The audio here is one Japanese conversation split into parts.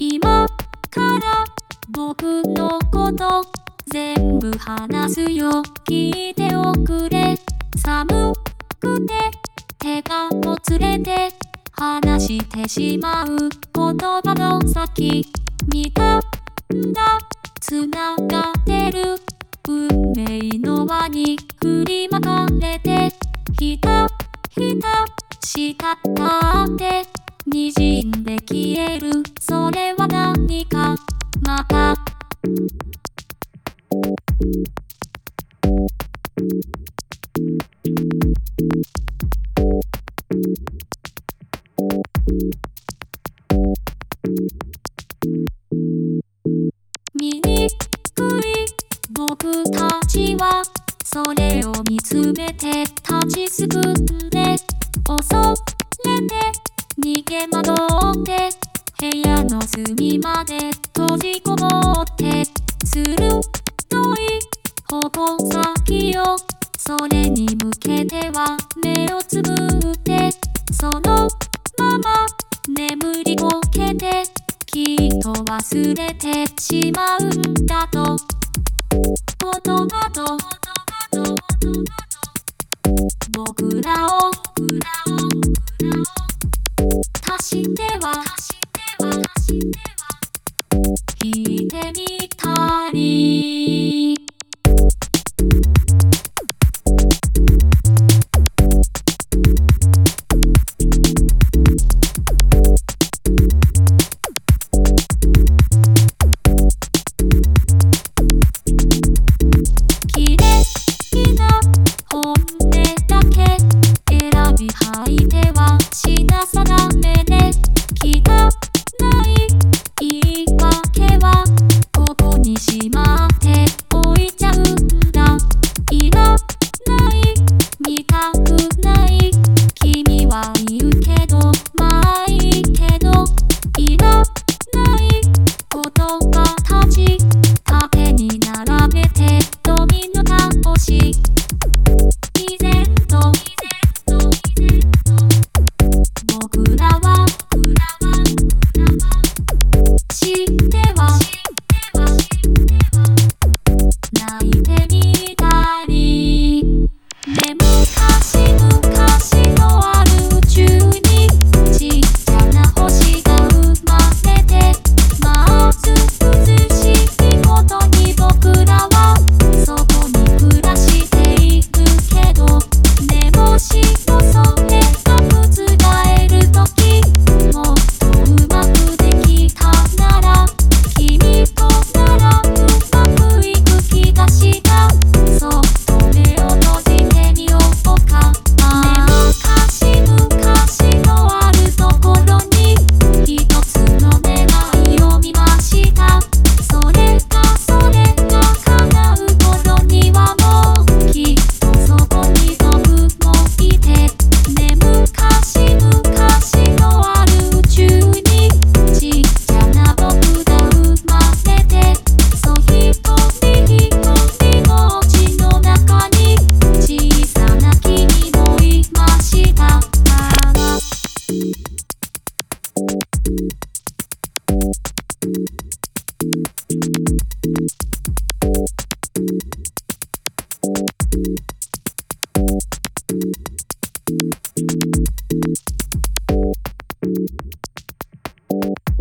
今から僕のこと全部話すよ。聞いておくれ。寒くて手がもつれて話してしまう言葉の先。見たんだ。つな川に振りまかれてひたひたしたって滲んで消える。それは何か？またそれを見つめて立ちすくんで恐れて逃げ惑って部屋の隅まで閉じこもって鋭い矛先をそれに向けては目をつぶってそのまま眠りこけてきっと忘れてしまうんだ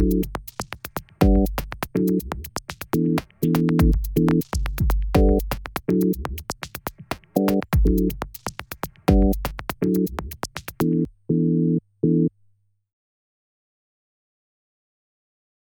Thank you.